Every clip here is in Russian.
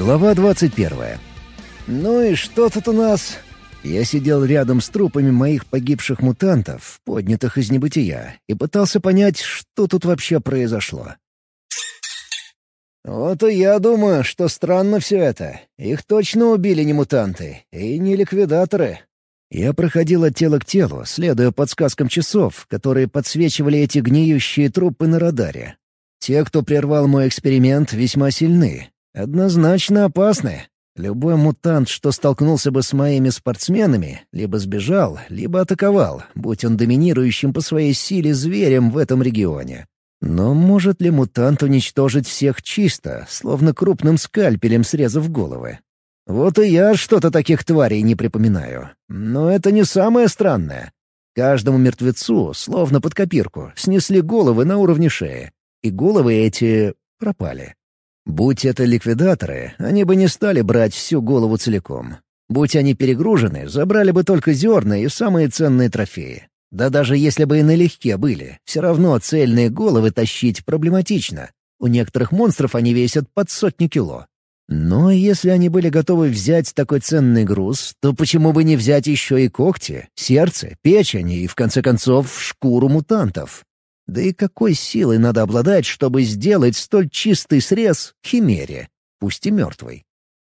Глава 21. «Ну и что тут у нас?» Я сидел рядом с трупами моих погибших мутантов, поднятых из небытия, и пытался понять, что тут вообще произошло. «Вот и я думаю, что странно все это. Их точно убили не мутанты и не ликвидаторы». Я проходил от тела к телу, следуя подсказкам часов, которые подсвечивали эти гниющие трупы на радаре. Те, кто прервал мой эксперимент, весьма сильны, Однозначно опасны. Любой мутант, что столкнулся бы с моими спортсменами, либо сбежал, либо атаковал, будь он доминирующим по своей силе зверем в этом регионе. Но может ли мутант уничтожить всех чисто, словно крупным скальпелем срезав головы? Вот и я что-то таких тварей не припоминаю. Но это не самое странное. Каждому мертвецу, словно под копирку, снесли головы на уровне шеи. И головы эти пропали. Будь это ликвидаторы, они бы не стали брать всю голову целиком. Будь они перегружены, забрали бы только зерна и самые ценные трофеи. Да даже если бы и налегке были, все равно цельные головы тащить проблематично. У некоторых монстров они весят под сотни кило. Но если они были готовы взять такой ценный груз, то почему бы не взять еще и когти, сердце, печень и, в конце концов, шкуру мутантов? Да и какой силой надо обладать, чтобы сделать столь чистый срез химере, пусть и мертвой?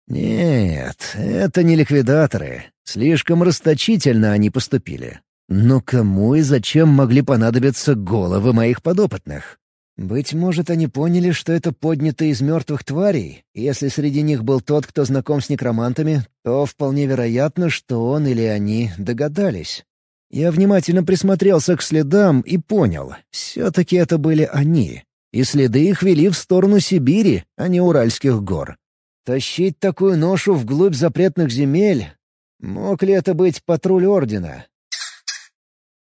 Нет, это не ликвидаторы. Слишком расточительно они поступили. Но кому и зачем могли понадобиться головы моих подопытных? Быть может, они поняли, что это поднято из мертвых тварей. Если среди них был тот, кто знаком с некромантами, то вполне вероятно, что он или они догадались. Я внимательно присмотрелся к следам и понял, все-таки это были они. И следы их вели в сторону Сибири, а не Уральских гор. Тащить такую ношу вглубь запретных земель? Мог ли это быть патруль Ордена?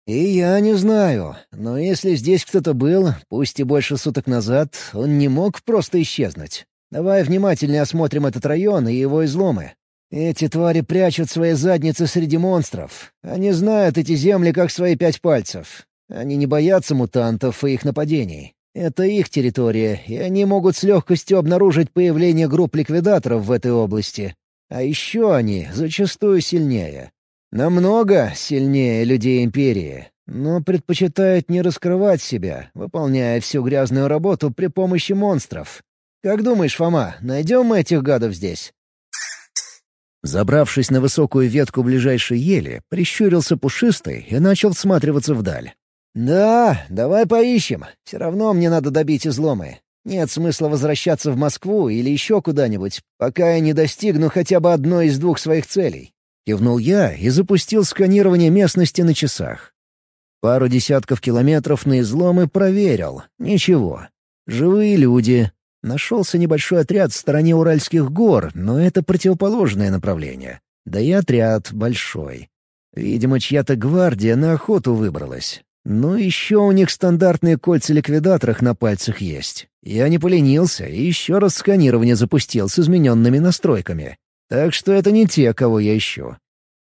И я не знаю, но если здесь кто-то был, пусть и больше суток назад, он не мог просто исчезнуть. Давай внимательнее осмотрим этот район и его изломы. Эти твари прячут свои задницы среди монстров. Они знают эти земли как свои пять пальцев. Они не боятся мутантов и их нападений. Это их территория, и они могут с легкостью обнаружить появление групп ликвидаторов в этой области. А еще они зачастую сильнее. Намного сильнее людей Империи, но предпочитают не раскрывать себя, выполняя всю грязную работу при помощи монстров. Как думаешь, Фома, найдем мы этих гадов здесь? Забравшись на высокую ветку ближайшей ели, прищурился пушистый и начал всматриваться вдаль. «Да, давай поищем. Все равно мне надо добить изломы. Нет смысла возвращаться в Москву или еще куда-нибудь, пока я не достигну хотя бы одной из двух своих целей». Кивнул я и запустил сканирование местности на часах. Пару десятков километров на изломы проверил. Ничего. Живые люди, Нашелся небольшой отряд в стороне Уральских гор, но это противоположное направление. Да и отряд большой. Видимо, чья-то гвардия на охоту выбралась. Ну, еще у них стандартные кольца ликвидаторах на пальцах есть. Я не поленился и еще раз сканирование запустил с измененными настройками. Так что это не те, кого я ищу.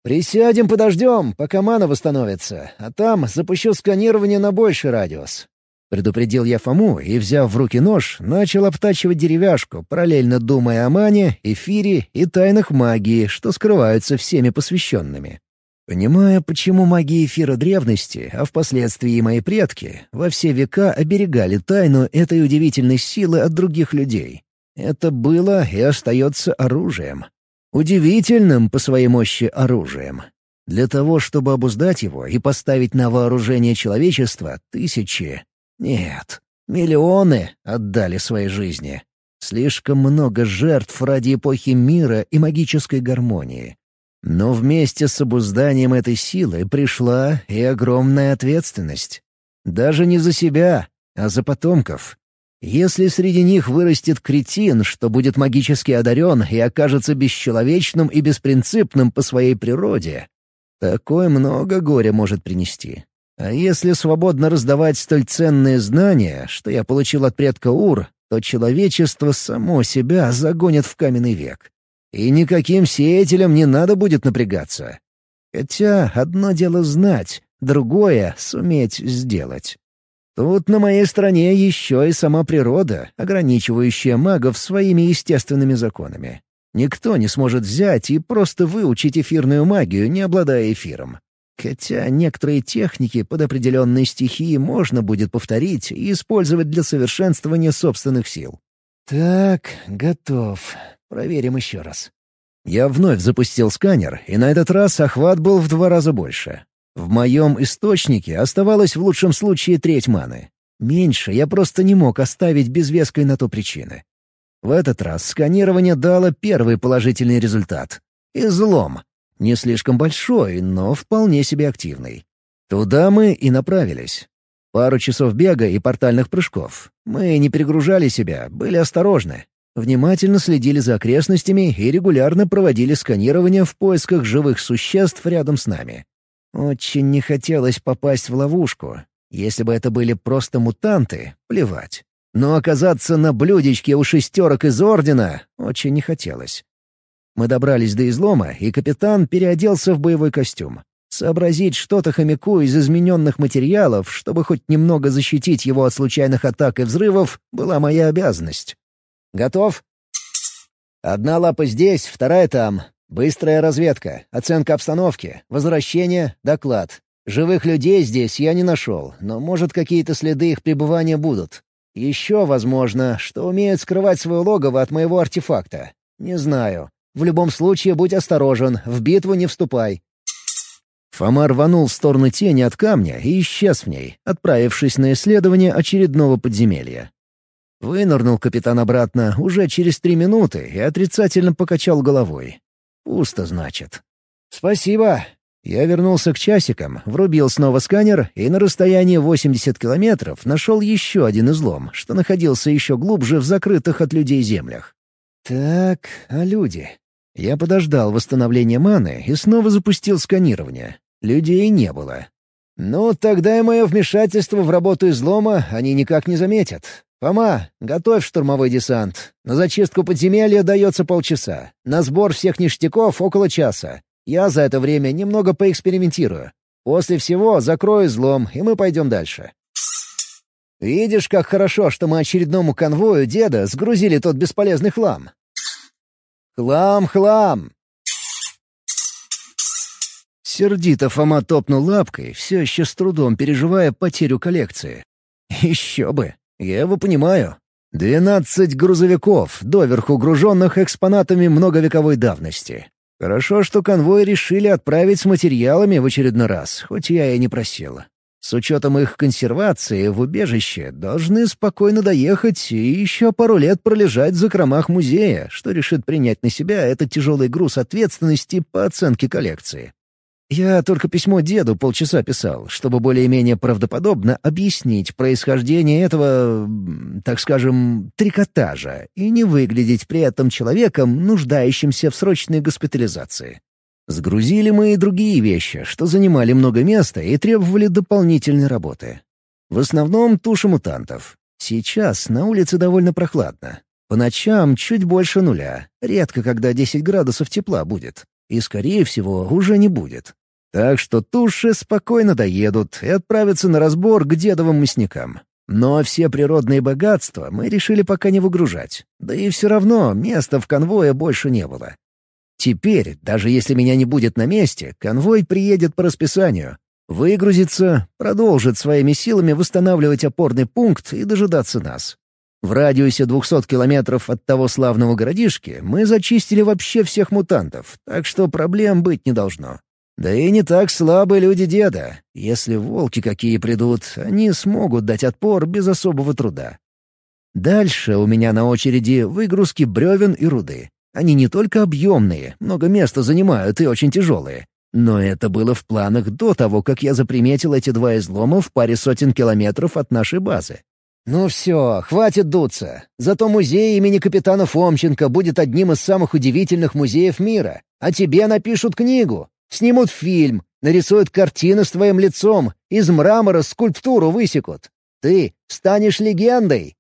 «Присядем, подождем, пока мана восстановится, а там запущу сканирование на больший радиус. Предупредил я Фому и, взяв в руки нож, начал обтачивать деревяшку, параллельно думая о мане, эфире и тайнах магии, что скрываются всеми посвященными. Понимая, почему маги эфира древности, а впоследствии и мои предки, во все века оберегали тайну этой удивительной силы от других людей. Это было и остается оружием. Удивительным по своей мощи оружием. Для того, чтобы обуздать его и поставить на вооружение человечества, тысячи, нет, миллионы отдали свои жизни. Слишком много жертв ради эпохи мира и магической гармонии. Но вместе с обузданием этой силы пришла и огромная ответственность. Даже не за себя, а за потомков. Если среди них вырастет кретин, что будет магически одарен и окажется бесчеловечным и беспринципным по своей природе, такое много горя может принести. А если свободно раздавать столь ценные знания, что я получил от предка Ур, то человечество само себя загонит в каменный век. И никаким сеятелям не надо будет напрягаться. Хотя одно дело знать, другое — суметь сделать. Тут на моей стороне еще и сама природа, ограничивающая магов своими естественными законами. Никто не сможет взять и просто выучить эфирную магию, не обладая эфиром. Хотя некоторые техники под определенные стихии можно будет повторить и использовать для совершенствования собственных сил. «Так, готов. Проверим еще раз». Я вновь запустил сканер, и на этот раз охват был в два раза больше. В моем источнике оставалось в лучшем случае треть маны. Меньше я просто не мог оставить без веской на то причины. В этот раз сканирование дало первый положительный результат. Излом. Не слишком большой, но вполне себе активный. Туда мы и направились. Пару часов бега и портальных прыжков. Мы не перегружали себя, были осторожны. Внимательно следили за окрестностями и регулярно проводили сканирование в поисках живых существ рядом с нами. Очень не хотелось попасть в ловушку. Если бы это были просто мутанты, плевать. Но оказаться на блюдечке у шестерок из Ордена очень не хотелось. Мы добрались до излома, и капитан переоделся в боевой костюм. Сообразить что-то хомяку из измененных материалов, чтобы хоть немного защитить его от случайных атак и взрывов, была моя обязанность. «Готов?» «Одна лапа здесь, вторая там. Быстрая разведка, оценка обстановки, возвращение, доклад. Живых людей здесь я не нашел, но, может, какие-то следы их пребывания будут. Еще возможно, что умеют скрывать свое логово от моего артефакта. Не знаю. В любом случае, будь осторожен, в битву не вступай». Фома рванул в сторону тени от камня и исчез в ней, отправившись на исследование очередного подземелья. Вынырнул капитан обратно уже через три минуты и отрицательно покачал головой. «Пусто, значит». «Спасибо». Я вернулся к часикам, врубил снова сканер и на расстоянии 80 километров нашел еще один излом, что находился еще глубже в закрытых от людей землях. «Так, а люди?» Я подождал восстановления маны и снова запустил сканирование. Людей не было. «Ну, тогда и мое вмешательство в работу излома они никак не заметят. Фома, готовь штурмовой десант. На зачистку подземелья дается полчаса. На сбор всех ништяков — около часа. Я за это время немного поэкспериментирую. После всего закрою излом, и мы пойдем дальше». «Видишь, как хорошо, что мы очередному конвою деда сгрузили тот бесполезный хлам. «Хлам, хлам!» Сердито Фома топнул лапкой, все еще с трудом переживая потерю коллекции. «Еще бы! Я его понимаю. Двенадцать грузовиков, доверху груженных экспонатами многовековой давности. Хорошо, что конвой решили отправить с материалами в очередной раз, хоть я и не просила. С учетом их консервации в убежище должны спокойно доехать и еще пару лет пролежать в закромах музея, что решит принять на себя этот тяжелый груз ответственности по оценке коллекции. Я только письмо деду полчаса писал, чтобы более-менее правдоподобно объяснить происхождение этого, так скажем, трикотажа и не выглядеть при этом человеком, нуждающимся в срочной госпитализации. Сгрузили мы и другие вещи, что занимали много места и требовали дополнительной работы. В основном туши мутантов. Сейчас на улице довольно прохладно. По ночам чуть больше нуля, редко когда 10 градусов тепла будет. И, скорее всего, уже не будет. Так что туши спокойно доедут и отправятся на разбор к дедовым мясникам. Но все природные богатства мы решили пока не выгружать. Да и все равно места в конвое больше не было. Теперь, даже если меня не будет на месте, конвой приедет по расписанию. Выгрузится, продолжит своими силами восстанавливать опорный пункт и дожидаться нас. В радиусе 200 километров от того славного городишки мы зачистили вообще всех мутантов, так что проблем быть не должно. Да и не так слабы люди деда. Если волки какие придут, они смогут дать отпор без особого труда. Дальше у меня на очереди выгрузки бревен и руды. Они не только объемные, много места занимают и очень тяжелые. Но это было в планах до того, как я заприметил эти два излома в паре сотен километров от нашей базы. «Ну все, хватит дуться. Зато музей имени капитана Фомченко будет одним из самых удивительных музеев мира. А тебе напишут книгу, снимут фильм, нарисуют картину с твоим лицом, из мрамора скульптуру высекут. Ты станешь легендой.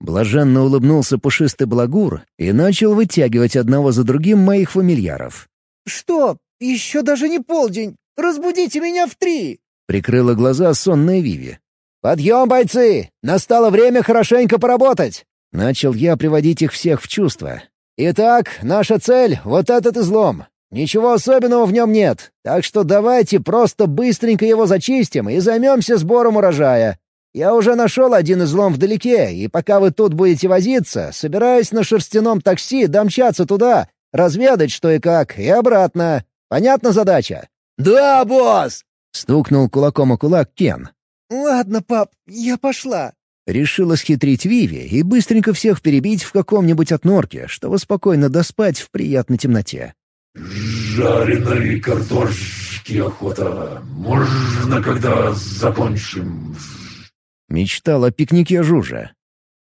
Блаженно улыбнулся пушистый благур и начал вытягивать одного за другим моих фамильяров. «Что? Еще даже не полдень! Разбудите меня в три!» — прикрыла глаза сонная Виви. «Подъем, бойцы! Настало время хорошенько поработать!» Начал я приводить их всех в чувство. Итак, наша цель — вот этот излом. Ничего особенного в нем нет, так что давайте просто быстренько его зачистим и займемся сбором урожая. Я уже нашел один излом вдалеке, и пока вы тут будете возиться, собираюсь на шерстяном такси домчаться туда, разведать что и как, и обратно. Понятна задача?» «Да, босс!» — стукнул кулаком о кулак Кен. «Ладно, пап, я пошла». Решила схитрить Виви и быстренько всех перебить в каком-нибудь отнорке, чтобы спокойно доспать в приятной темноте. «Жареной картошки охота. Можно, когда закончим?» Мечтал о пикнике Жужа.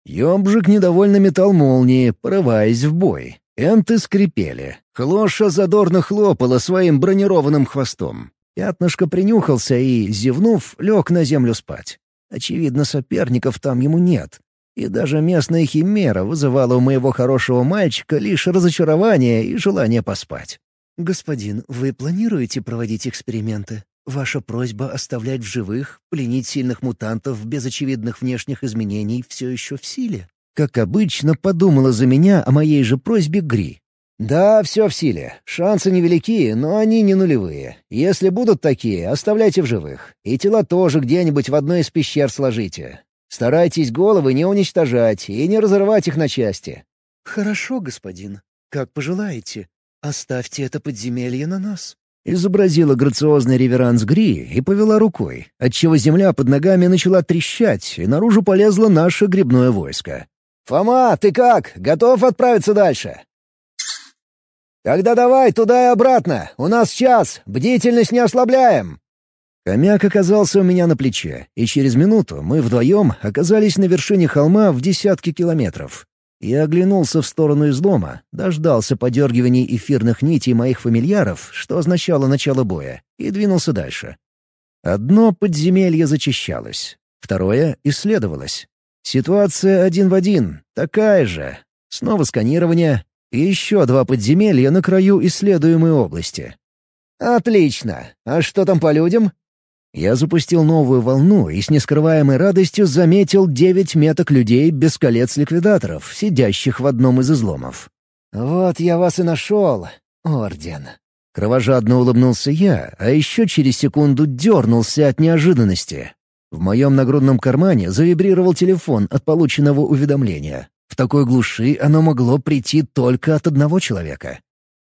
Ёбжик недовольно метал молнии, порываясь в бой. Энты скрипели. Клоша задорно хлопала своим бронированным хвостом. Пятнышко принюхался и, зевнув, лег на землю спать. Очевидно, соперников там ему нет. И даже местная химера вызывала у моего хорошего мальчика лишь разочарование и желание поспать. «Господин, вы планируете проводить эксперименты? Ваша просьба оставлять в живых, пленить сильных мутантов без очевидных внешних изменений все еще в силе?» Как обычно, подумала за меня о моей же просьбе Гри. «Да, все в силе. Шансы невелики, но они не нулевые. Если будут такие, оставляйте в живых. И тела тоже где-нибудь в одной из пещер сложите. Старайтесь головы не уничтожать и не разрывать их на части». «Хорошо, господин. Как пожелаете. Оставьте это подземелье на нас». Изобразила грациозный реверанс Гри и повела рукой, отчего земля под ногами начала трещать, и наружу полезло наше грибное войско. «Фома, ты как? Готов отправиться дальше?» «Тогда давай туда и обратно. У нас час. Бдительность не ослабляем». Хомяк оказался у меня на плече, и через минуту мы вдвоем оказались на вершине холма в десятки километров. Я оглянулся в сторону излома, дождался подергиваний эфирных нитей моих фамильяров, что означало начало боя, и двинулся дальше. Одно подземелье зачищалось, второе исследовалось. Ситуация один в один, такая же. Снова сканирование, и еще два подземелья на краю исследуемой области. «Отлично! А что там по людям?» Я запустил новую волну и с нескрываемой радостью заметил девять меток людей без колец-ликвидаторов, сидящих в одном из изломов. «Вот я вас и нашел, Орден!» Кровожадно улыбнулся я, а еще через секунду дернулся от неожиданности. В моем нагрудном кармане завибрировал телефон от полученного уведомления. В такой глуши оно могло прийти только от одного человека.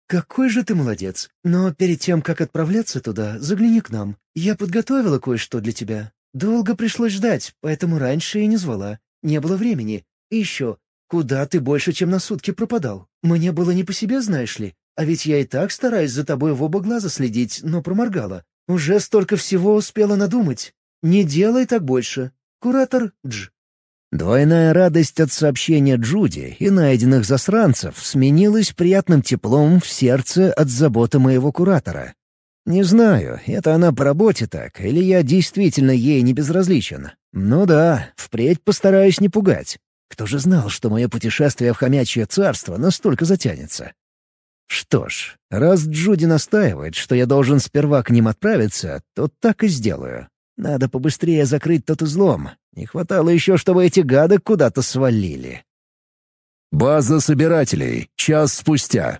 «Какой же ты молодец. Но перед тем, как отправляться туда, загляни к нам. Я подготовила кое-что для тебя. Долго пришлось ждать, поэтому раньше и не звала. Не было времени. И еще, куда ты больше, чем на сутки пропадал? Мне было не по себе, знаешь ли. А ведь я и так стараюсь за тобой в оба глаза следить, но проморгала. Уже столько всего успела надумать. Не делай так больше. Куратор Дж. Двойная радость от сообщения Джуди и найденных засранцев сменилась приятным теплом в сердце от заботы моего куратора. Не знаю, это она по работе так, или я действительно ей не безразличен. Ну да, впредь постараюсь не пугать. Кто же знал, что мое путешествие в хомячье царство настолько затянется? Что ж, раз Джуди настаивает, что я должен сперва к ним отправиться, то так и сделаю. Надо побыстрее закрыть тот излом, не хватало еще, чтобы эти гады куда-то свалили. «База собирателей. Час спустя».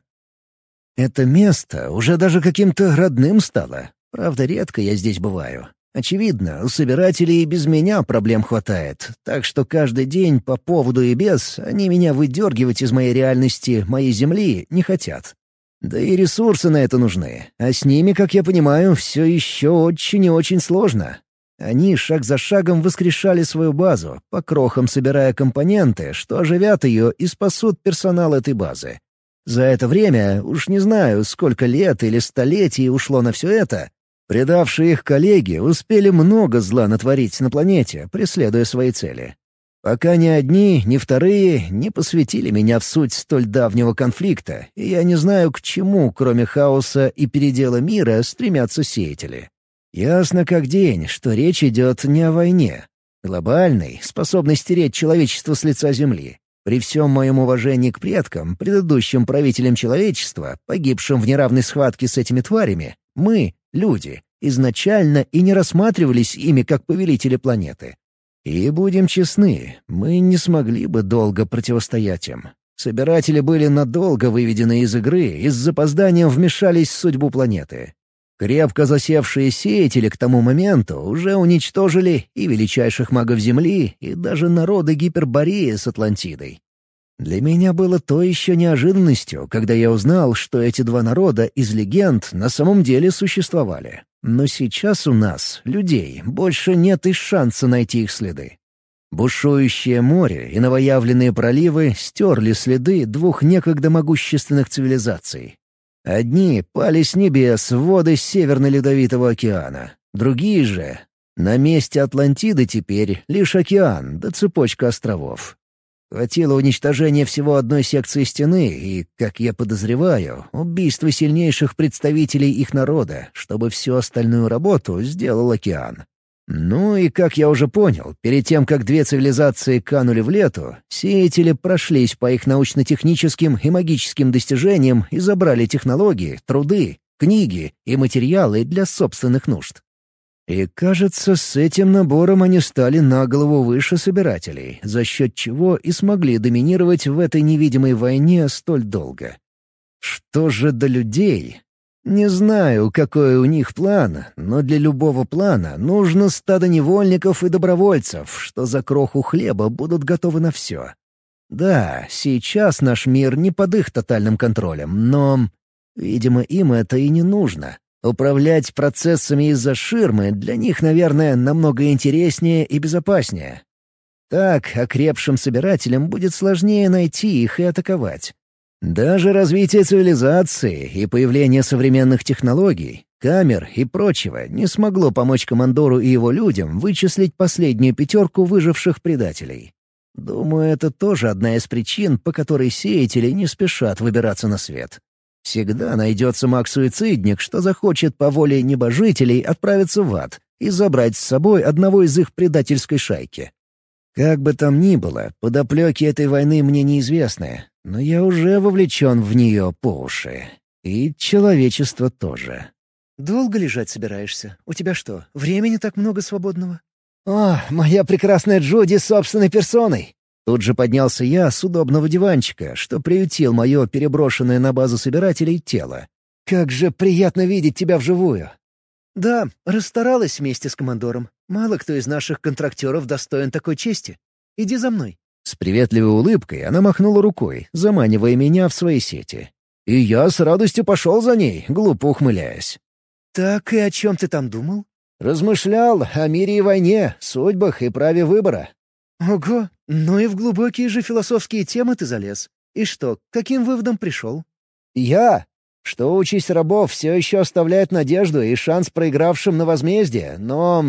Это место уже даже каким-то родным стало. Правда, редко я здесь бываю. Очевидно, у собирателей и без меня проблем хватает, так что каждый день по поводу и без они меня выдергивать из моей реальности, моей земли, не хотят. Да и ресурсы на это нужны, а с ними, как я понимаю, все еще очень и очень сложно. Они шаг за шагом воскрешали свою базу, по крохам собирая компоненты, что оживят ее и спасут персонал этой базы. За это время, уж не знаю, сколько лет или столетий ушло на все это, предавшие их коллеги успели много зла натворить на планете, преследуя свои цели. Пока ни одни, ни вторые не посвятили меня в суть столь давнего конфликта, и я не знаю, к чему, кроме хаоса и передела мира, стремятся сеятели. Ясно как день, что речь идет не о войне. Глобальной, способной стереть человечество с лица Земли. При всем моем уважении к предкам, предыдущим правителям человечества, погибшим в неравной схватке с этими тварями, мы, люди, изначально и не рассматривались ими как повелители планеты. И будем честны, мы не смогли бы долго противостоять им. Собиратели были надолго выведены из игры и с запозданием вмешались в судьбу планеты. Крепко засевшие сеятели к тому моменту уже уничтожили и величайших магов Земли, и даже народы Гипербореи с Атлантидой. Для меня было то еще неожиданностью, когда я узнал, что эти два народа из легенд на самом деле существовали. Но сейчас у нас, людей, больше нет и шанса найти их следы. Бушующее море и новоявленные проливы стерли следы двух некогда могущественных цивилизаций. Одни пали с небес в воды Северно-Ледовитого океана, другие же... На месте Атлантиды теперь лишь океан да цепочка островов. Хватило уничтожения всего одной секции стены и, как я подозреваю, убийства сильнейших представителей их народа, чтобы всю остальную работу сделал океан. Ну и, как я уже понял, перед тем, как две цивилизации канули в лету, сеятели прошлись по их научно-техническим и магическим достижениям и забрали технологии, труды, книги и материалы для собственных нужд. И, кажется, с этим набором они стали на голову выше собирателей, за счет чего и смогли доминировать в этой невидимой войне столь долго. Что же до людей? Не знаю, какой у них план, но для любого плана нужно стадо невольников и добровольцев, что за кроху хлеба будут готовы на все. Да, сейчас наш мир не под их тотальным контролем, но, видимо, им это и не нужно. Управлять процессами из-за ширмы для них, наверное, намного интереснее и безопаснее. Так окрепшим собирателям будет сложнее найти их и атаковать. Даже развитие цивилизации и появление современных технологий, камер и прочего не смогло помочь командору и его людям вычислить последнюю пятерку выживших предателей. Думаю, это тоже одна из причин, по которой сеятели не спешат выбираться на свет. Всегда найдется маг-суицидник, что захочет по воле небожителей отправиться в ад и забрать с собой одного из их предательской шайки. Как бы там ни было, подоплеки этой войны мне неизвестны, но я уже вовлечен в нее по уши. И человечество тоже. «Долго лежать собираешься? У тебя что, времени так много свободного?» «О, моя прекрасная Джуди собственной персоной!» Тут же поднялся я с удобного диванчика, что приютил мое переброшенное на базу собирателей тело. «Как же приятно видеть тебя вживую!» «Да, расстаралась вместе с командором. Мало кто из наших контрактеров достоин такой чести. Иди за мной». С приветливой улыбкой она махнула рукой, заманивая меня в свои сети. И я с радостью пошел за ней, глупо ухмыляясь. «Так и о чем ты там думал?» «Размышлял о мире и войне, судьбах и праве выбора». «Ого, ну и в глубокие же философские темы ты залез. И что, к каким выводом пришел?» «Я? Что участь рабов все еще оставляет надежду и шанс проигравшим на возмездие, но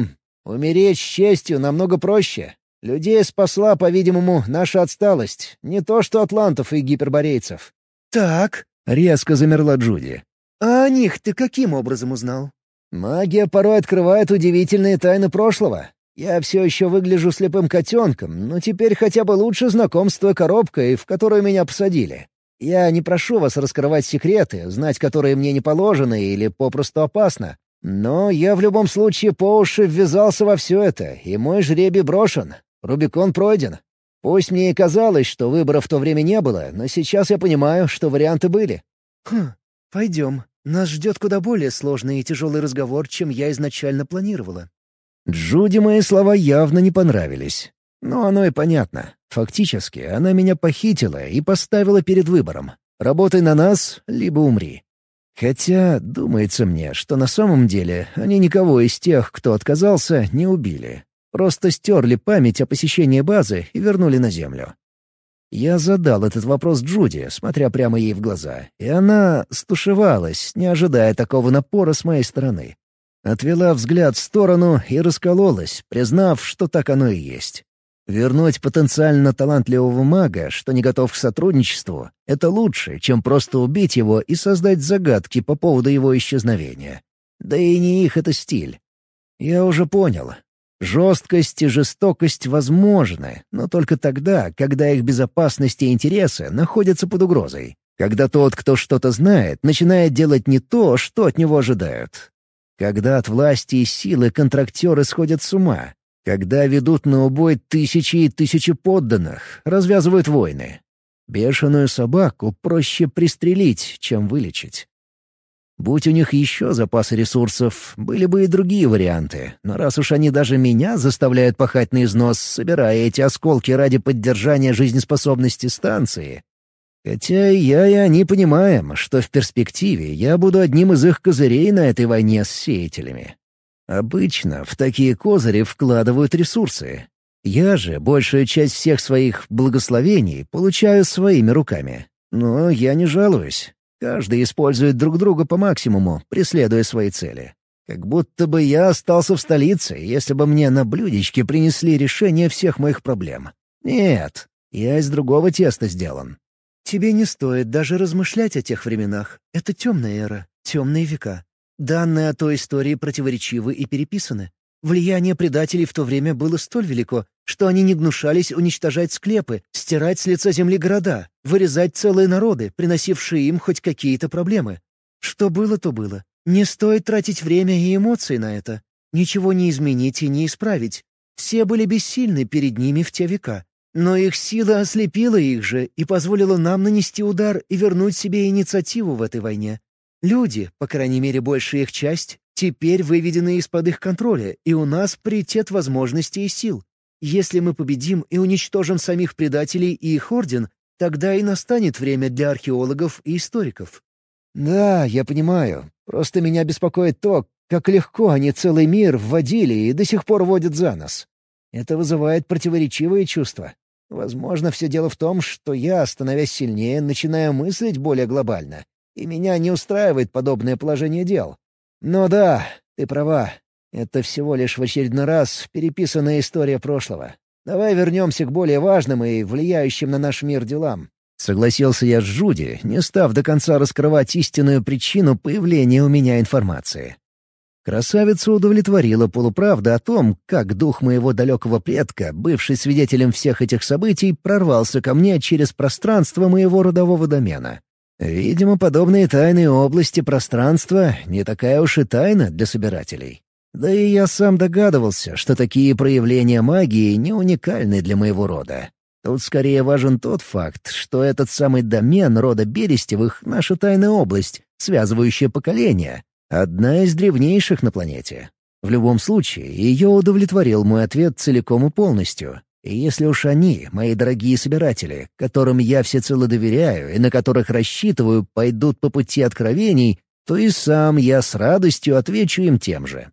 умереть с честью намного проще. Людей спасла, по-видимому, наша отсталость, не то что атлантов и гиперборейцев». «Так», — резко замерла Джуди. «А о них ты каким образом узнал?» «Магия порой открывает удивительные тайны прошлого. Я все еще выгляжу слепым котенком, но теперь хотя бы лучше знаком с той коробкой, в которую меня посадили. Я не прошу вас раскрывать секреты, знать которые мне не положено или попросту опасно. Но я в любом случае по уши ввязался во все это, и мой жребий брошен. Рубикон пройден. Пусть мне и казалось, что выбора в то время не было, но сейчас я понимаю, что варианты были. «Хм, пойдем. Нас ждет куда более сложный и тяжелый разговор, чем я изначально планировала». Джуди мои слова явно не понравились. Но оно и понятно. Фактически, она меня похитила и поставила перед выбором. Работай на нас, либо умри. Хотя, думается мне, что на самом деле они никого из тех, кто отказался, не убили. Просто стерли память о посещении базы и вернули на Землю. Я задал этот вопрос Джуди, смотря прямо ей в глаза, и она стушевалась, не ожидая такого напора с моей стороны. Отвела взгляд в сторону и раскололась, признав, что так оно и есть. Вернуть потенциально талантливого мага, что не готов к сотрудничеству, это лучше, чем просто убить его и создать загадки по поводу его исчезновения. Да и не их это стиль. Я уже понял. Жесткость и жестокость возможны, но только тогда, когда их безопасность и интересы находятся под угрозой. Когда тот, кто что-то знает, начинает делать не то, что от него ожидают. Когда от власти и силы контрактеры сходят с ума. Когда ведут на убой тысячи и тысячи подданных, развязывают войны. Бешеную собаку проще пристрелить, чем вылечить. Будь у них еще запасы ресурсов, были бы и другие варианты, но раз уж они даже меня заставляют пахать на износ, собирая эти осколки ради поддержания жизнеспособности станции, Хотя я и они понимаем, что в перспективе я буду одним из их козырей на этой войне с сеятелями. Обычно в такие козыри вкладывают ресурсы. Я же большую часть всех своих благословений получаю своими руками. Но я не жалуюсь. Каждый использует друг друга по максимуму, преследуя свои цели. Как будто бы я остался в столице, если бы мне на блюдечке принесли решение всех моих проблем. Нет, я из другого теста сделан. Тебе не стоит даже размышлять о тех временах. Это темная эра, темные века. Данные о той истории противоречивы и переписаны. Влияние предателей в то время было столь велико, что они не гнушались уничтожать склепы, стирать с лица земли города, вырезать целые народы, приносившие им хоть какие-то проблемы. Что было, то было. Не стоит тратить время и эмоции на это. Ничего не изменить и не исправить. Все были бессильны перед ними в те века. Но их сила ослепила их же и позволила нам нанести удар и вернуть себе инициативу в этой войне. Люди, по крайней мере большая их часть, теперь выведены из-под их контроля, и у нас приоритет возможностей и сил. Если мы победим и уничтожим самих предателей и их орден, тогда и настанет время для археологов и историков. Да, я понимаю. Просто меня беспокоит то, как легко они целый мир вводили и до сих пор водят за нос. Это вызывает противоречивые чувства. Возможно, все дело в том, что я, становясь сильнее, начинаю мыслить более глобально, и меня не устраивает подобное положение дел. Но да, ты права. Это всего лишь в очередной раз переписанная история прошлого. Давай вернемся к более важным и влияющим на наш мир делам. Согласился я с Жуди, не став до конца раскрывать истинную причину появления у меня информации. Красавицу удовлетворила полуправда о том, как дух моего далекого предка, бывший свидетелем всех этих событий, прорвался ко мне через пространство моего родового домена. Видимо, подобные тайные области пространства не такая уж и тайна для собирателей. Да и я сам догадывался, что такие проявления магии не уникальны для моего рода. Тут скорее важен тот факт, что этот самый домен рода Берестевых — наша тайная область, связывающая поколения, Одна из древнейших на планете. В любом случае, ее удовлетворил мой ответ целиком и полностью. И если уж они, мои дорогие собиратели, которым я всецело доверяю и на которых рассчитываю, пойдут по пути откровений, то и сам я с радостью отвечу им тем же.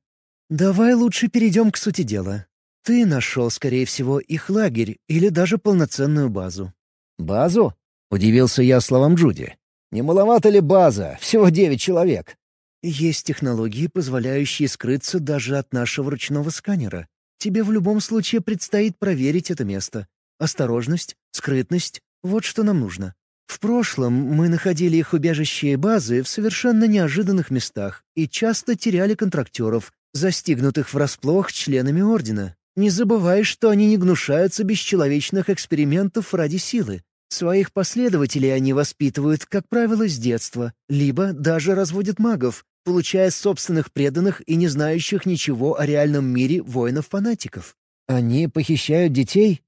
«Давай лучше перейдем к сути дела. Ты нашел, скорее всего, их лагерь или даже полноценную базу». «Базу?» — удивился я словам Джуди. «Не маловато ли база? Всего девять человек». Есть технологии, позволяющие скрыться даже от нашего ручного сканера. Тебе в любом случае предстоит проверить это место. Осторожность, скрытность — вот что нам нужно. В прошлом мы находили их убежища и базы в совершенно неожиданных местах и часто теряли контрактеров, застигнутых врасплох членами Ордена. Не забывай, что они не гнушаются бесчеловечных экспериментов ради силы. Своих последователей они воспитывают, как правило, с детства, либо даже разводят магов, получая собственных преданных и не знающих ничего о реальном мире воинов-фанатиков. Они похищают детей?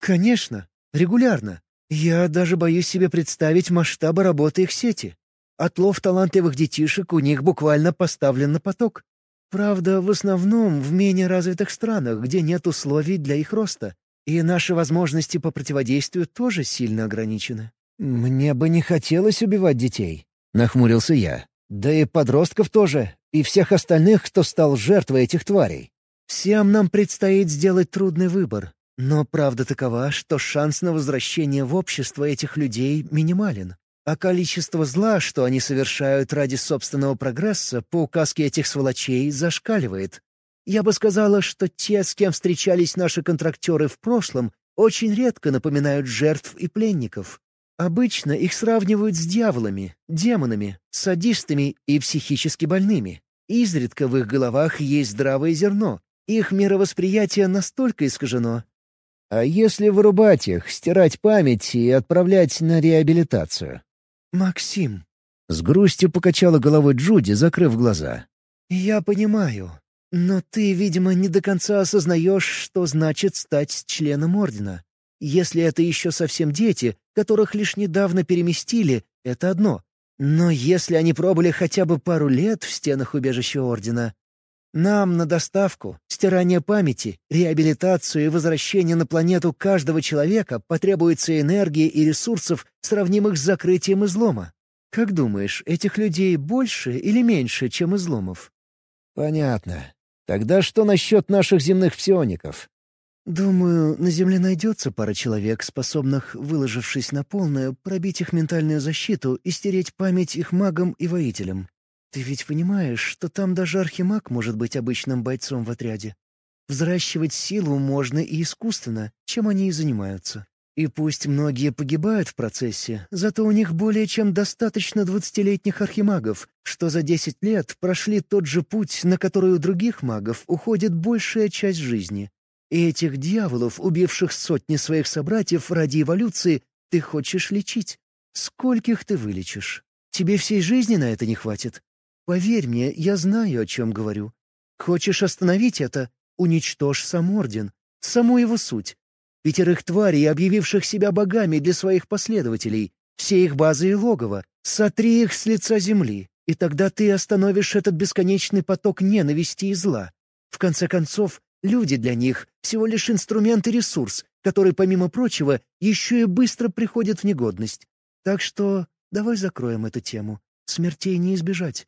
Конечно, регулярно. Я даже боюсь себе представить масштабы работы их сети. Отлов талантливых детишек у них буквально поставлен на поток. Правда, в основном в менее развитых странах, где нет условий для их роста. И наши возможности по противодействию тоже сильно ограничены. «Мне бы не хотелось убивать детей», — нахмурился я. Да и подростков тоже, и всех остальных, кто стал жертвой этих тварей. Всем нам предстоит сделать трудный выбор. Но правда такова, что шанс на возвращение в общество этих людей минимален. А количество зла, что они совершают ради собственного прогресса, по указке этих сволочей зашкаливает. Я бы сказала, что те, с кем встречались наши контрактеры в прошлом, очень редко напоминают жертв и пленников. Обычно их сравнивают с дьяволами, демонами, садистами и психически больными. Изредка в их головах есть здравое зерно. Их мировосприятие настолько искажено. А если вырубать их, стирать память и отправлять на реабилитацию? «Максим», — с грустью покачала головой Джуди, закрыв глаза. «Я понимаю, но ты, видимо, не до конца осознаешь, что значит стать членом Ордена. Если это еще совсем дети, которых лишь недавно переместили, это одно. Но если они пробыли хотя бы пару лет в стенах убежища Ордена, нам на доставку, стирание памяти, реабилитацию и возвращение на планету каждого человека потребуется энергии и ресурсов, сравнимых с закрытием излома. Как думаешь, этих людей больше или меньше, чем изломов? Понятно. Тогда что насчет наших земных псиоников? Думаю, на Земле найдется пара человек, способных, выложившись на полную, пробить их ментальную защиту и стереть память их магам и воителям. Ты ведь понимаешь, что там даже архимаг может быть обычным бойцом в отряде. Взращивать силу можно и искусственно, чем они и занимаются. И пусть многие погибают в процессе, зато у них более чем достаточно двадцатилетних архимагов, что за десять лет прошли тот же путь, на который у других магов уходит большая часть жизни. И этих дьяволов, убивших сотни своих собратьев ради эволюции, ты хочешь лечить. Скольких ты вылечишь? Тебе всей жизни на это не хватит. Поверь мне, я знаю, о чем говорю. Хочешь остановить это? Уничтожь сам Орден, саму его суть. Пятерых тварей, объявивших себя богами для своих последователей, все их базы и логово, сотри их с лица земли, и тогда ты остановишь этот бесконечный поток ненависти и зла. В конце концов, люди для них — всего лишь инструмент и ресурс, который, помимо прочего, еще и быстро приходит в негодность. Так что давай закроем эту тему. Смертей не избежать.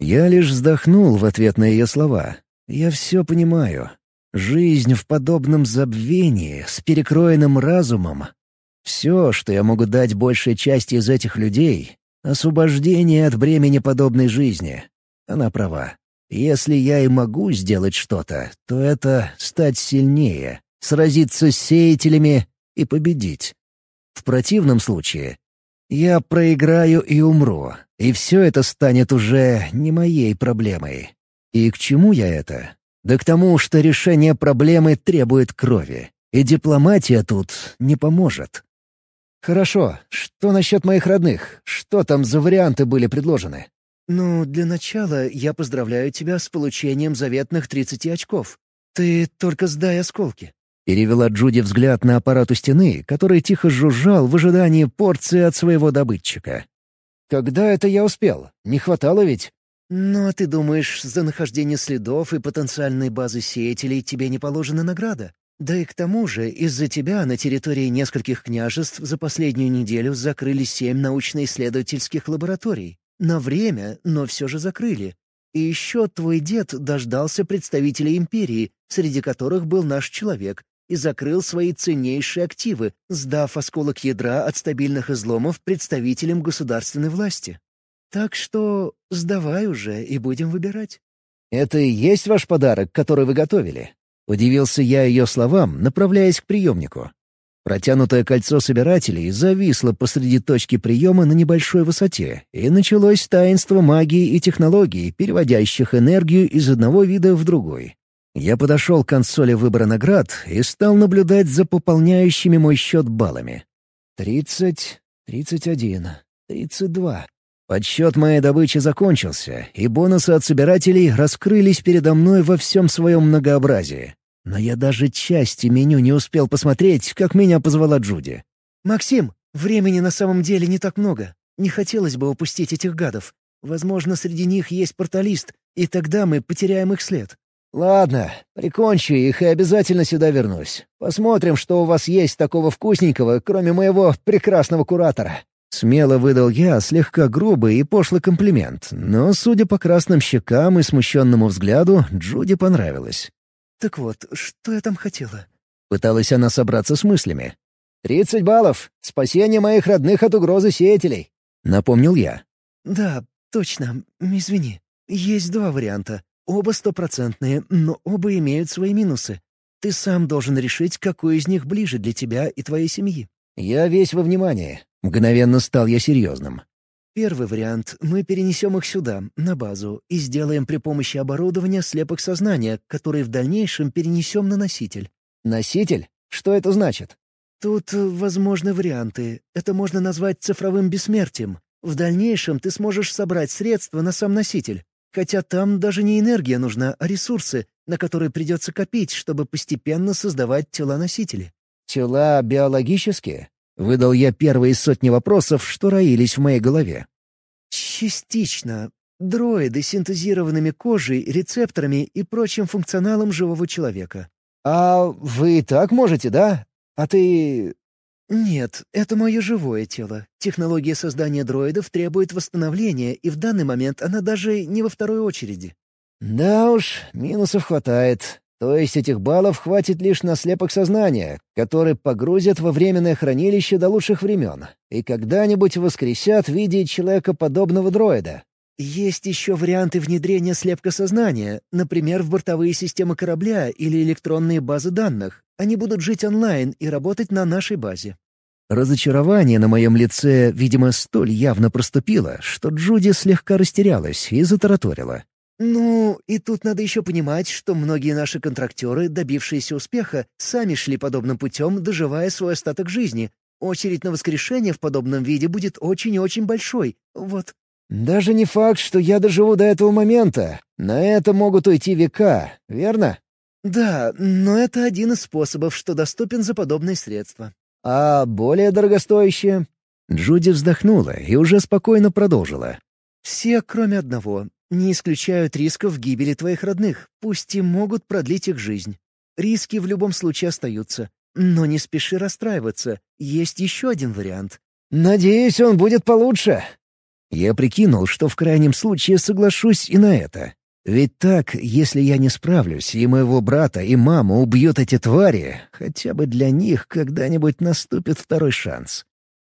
Я лишь вздохнул в ответ на ее слова. Я все понимаю. Жизнь в подобном забвении, с перекроенным разумом. Все, что я могу дать большей части из этих людей — освобождение от бремени подобной жизни. Она права. Если я и могу сделать что-то, то это стать сильнее, сразиться с сеятелями и победить. В противном случае я проиграю и умру, и все это станет уже не моей проблемой. И к чему я это? Да к тому, что решение проблемы требует крови, и дипломатия тут не поможет. Хорошо, что насчет моих родных? Что там за варианты были предложены? Ну, для начала я поздравляю тебя с получением заветных 30 очков. Ты только сдай осколки. Перевела Джуди взгляд на аппарат у стены, который тихо жужжал в ожидании порции от своего добытчика. «Когда это я успел? Не хватало ведь?» «Ну, а ты думаешь, за нахождение следов и потенциальной базы сеятелей тебе не положена награда? Да и к тому же, из-за тебя на территории нескольких княжеств за последнюю неделю закрыли семь научно-исследовательских лабораторий. На время, но все же закрыли. И еще твой дед дождался представителей империи, среди которых был наш человек, и закрыл свои ценнейшие активы, сдав осколок ядра от стабильных изломов представителям государственной власти. Так что сдавай уже и будем выбирать». «Это и есть ваш подарок, который вы готовили?» Удивился я ее словам, направляясь к приемнику. Протянутое кольцо собирателей зависло посреди точки приема на небольшой высоте, и началось таинство магии и технологий, переводящих энергию из одного вида в другой. Я подошел к консоли выбора наград и стал наблюдать за пополняющими мой счет баллами. «Тридцать, тридцать один, тридцать два». Подсчет моей добычи закончился, и бонусы от собирателей раскрылись передо мной во всем своем многообразии. Но я даже части меню не успел посмотреть, как меня позвала Джуди. «Максим, времени на самом деле не так много. Не хотелось бы упустить этих гадов. Возможно, среди них есть порталист, и тогда мы потеряем их след». «Ладно, прикончу их и обязательно сюда вернусь. Посмотрим, что у вас есть такого вкусненького, кроме моего прекрасного куратора». Смело выдал я слегка грубый и пошлый комплимент, но, судя по красным щекам и смущенному взгляду, Джуди понравилось. «Так вот, что я там хотела?» Пыталась она собраться с мыслями. «Тридцать баллов! Спасение моих родных от угрозы сеятелей!» — напомнил я. «Да, точно. Извини. Есть два варианта. Оба стопроцентные, но оба имеют свои минусы. Ты сам должен решить, какой из них ближе для тебя и твоей семьи». «Я весь во внимании. Мгновенно стал я серьезным. Первый вариант — мы перенесем их сюда, на базу, и сделаем при помощи оборудования слепок сознания, который в дальнейшем перенесем на носитель. Носитель? Что это значит? Тут э, возможны варианты. Это можно назвать цифровым бессмертием. В дальнейшем ты сможешь собрать средства на сам носитель. Хотя там даже не энергия нужна, а ресурсы, на которые придется копить, чтобы постепенно создавать тела носителей. Тела биологические? Выдал я первые сотни вопросов, что роились в моей голове. Частично. Дроиды с синтезированными кожей, рецепторами и прочим функционалом живого человека. «А вы так можете, да? А ты...» «Нет, это мое живое тело. Технология создания дроидов требует восстановления, и в данный момент она даже не во второй очереди». «Да уж, минусов хватает. То есть этих баллов хватит лишь на слепок сознания, который погрузят во временное хранилище до лучших времен, и когда-нибудь воскресят в виде человекоподобного дроида. Есть еще варианты внедрения слепка сознания, например, в бортовые системы корабля или электронные базы данных. Они будут жить онлайн и работать на нашей базе. Разочарование на моем лице, видимо, столь явно проступило, что Джуди слегка растерялась и затараторила. «Ну, и тут надо еще понимать, что многие наши контрактеры, добившиеся успеха, сами шли подобным путем, доживая свой остаток жизни. Очередь на воскрешение в подобном виде будет очень и очень большой. Вот». «Даже не факт, что я доживу до этого момента. На это могут уйти века, верно?» «Да, но это один из способов, что доступен за подобные средства». «А более дорогостоящие?» Джуди вздохнула и уже спокойно продолжила. «Все, кроме одного, не исключают рисков гибели твоих родных, пусть и могут продлить их жизнь. Риски в любом случае остаются. Но не спеши расстраиваться, есть еще один вариант». «Надеюсь, он будет получше», я прикинул, что в крайнем случае соглашусь и на это. Ведь так, если я не справлюсь, и моего брата, и маму убьют эти твари, хотя бы для них когда-нибудь наступит второй шанс.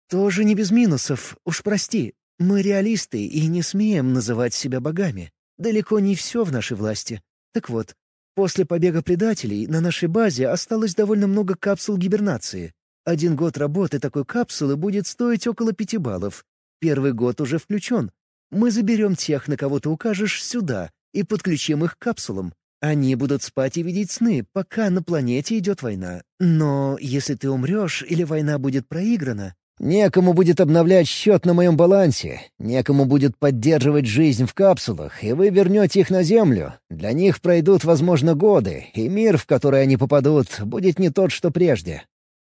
«Тоже не без минусов, уж прости. Мы реалисты и не смеем называть себя богами. Далеко не все в нашей власти. Так вот, после побега предателей на нашей базе осталось довольно много капсул гибернации. Один год работы такой капсулы будет стоить около пяти баллов, Первый год уже включен. Мы заберем тех, на кого ты укажешь, сюда и подключим их к капсулам. Они будут спать и видеть сны, пока на планете идет война. Но если ты умрешь или война будет проиграна... Некому будет обновлять счет на моем балансе, некому будет поддерживать жизнь в капсулах, и вы вернете их на Землю. Для них пройдут, возможно, годы, и мир, в который они попадут, будет не тот, что прежде.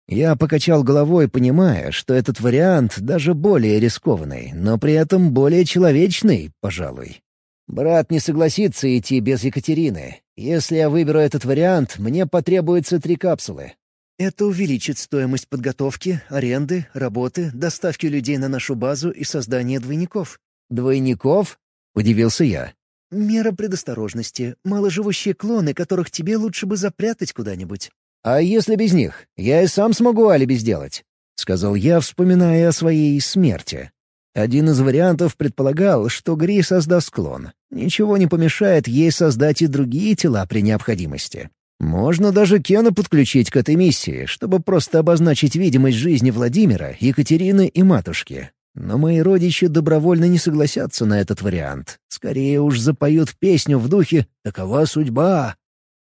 Я покачал головой, понимая, что этот вариант даже более рискованный, но при этом более человечный, пожалуй. Брат не согласится идти без Екатерины. Если я выберу этот вариант, мне потребуется три капсулы. Это увеличит стоимость подготовки, аренды, работы, доставки людей на нашу базу и создания двойников. «Двойников?» — удивился я. «Мера предосторожности. Маложивущие клоны, которых тебе лучше бы запрятать куда-нибудь». «А если без них? Я и сам смогу алиби сделать», — сказал я, вспоминая о своей смерти. Один из вариантов предполагал, что Гри создаст клон. Ничего не помешает ей создать и другие тела при необходимости. Можно даже Кена подключить к этой миссии, чтобы просто обозначить видимость жизни Владимира, Екатерины и матушки. Но мои родичи добровольно не согласятся на этот вариант. Скорее уж запоют песню в духе «Такова судьба»,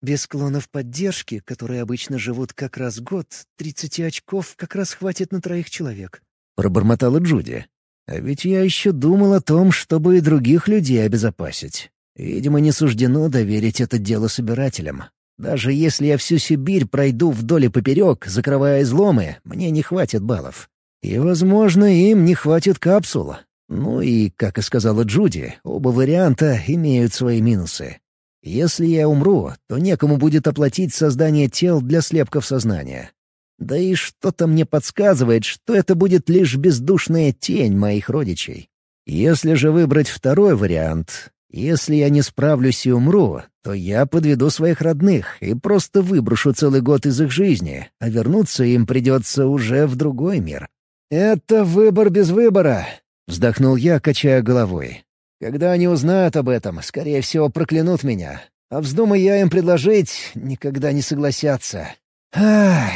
без клонов поддержки, которые обычно живут как раз год, 30 очков как раз хватит на троих человек. Пробормотала Джуди. А ведь я еще думал о том, чтобы и других людей обезопасить. Видимо, не суждено доверить это дело собирателям. Даже если я всю Сибирь пройду вдоль и поперек, закрывая изломы, мне не хватит баллов. И, возможно, им не хватит капсул. Ну и, как и сказала Джуди, оба варианта имеют свои минусы. Если я умру, то некому будет оплатить создание тел для слепков сознания. Да и что-то мне подсказывает, что это будет лишь бездушная тень моих родичей. Если же выбрать второй вариант, если я не справлюсь и умру, то я подведу своих родных и просто выброшу целый год из их жизни, а вернуться им придется уже в другой мир. «Это выбор без выбора», — вздохнул я, качая головой. Когда они узнают об этом, скорее всего, проклянут меня. А вздумай я им предложить, никогда не согласятся. Ах,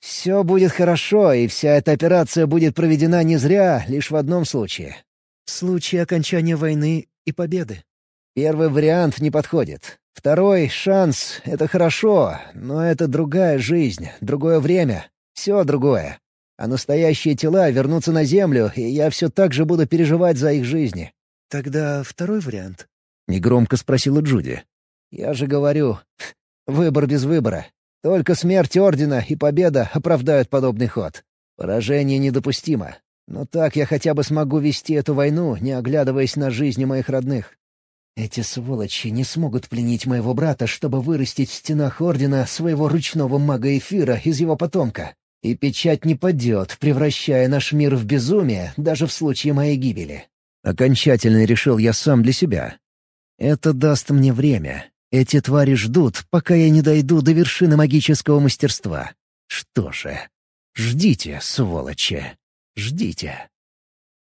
все будет хорошо, и вся эта операция будет проведена не зря, лишь в одном случае. В случае окончания войны и победы. Первый вариант не подходит. Второй — шанс — это хорошо, но это другая жизнь, другое время, все другое. А настоящие тела вернутся на Землю, и я все так же буду переживать за их жизни. «Тогда второй вариант?» — негромко спросила Джуди. «Я же говорю, выбор без выбора. Только смерть Ордена и победа оправдают подобный ход. Поражение недопустимо. Но так я хотя бы смогу вести эту войну, не оглядываясь на жизни моих родных. Эти сволочи не смогут пленить моего брата, чтобы вырастить в стенах Ордена своего ручного мага-эфира из его потомка. И печать не падет, превращая наш мир в безумие, даже в случае моей гибели. Окончательно решил я сам для себя. Это даст мне время. Эти твари ждут, пока я не дойду до вершины магического мастерства. Что же, ждите, сволочи, ждите.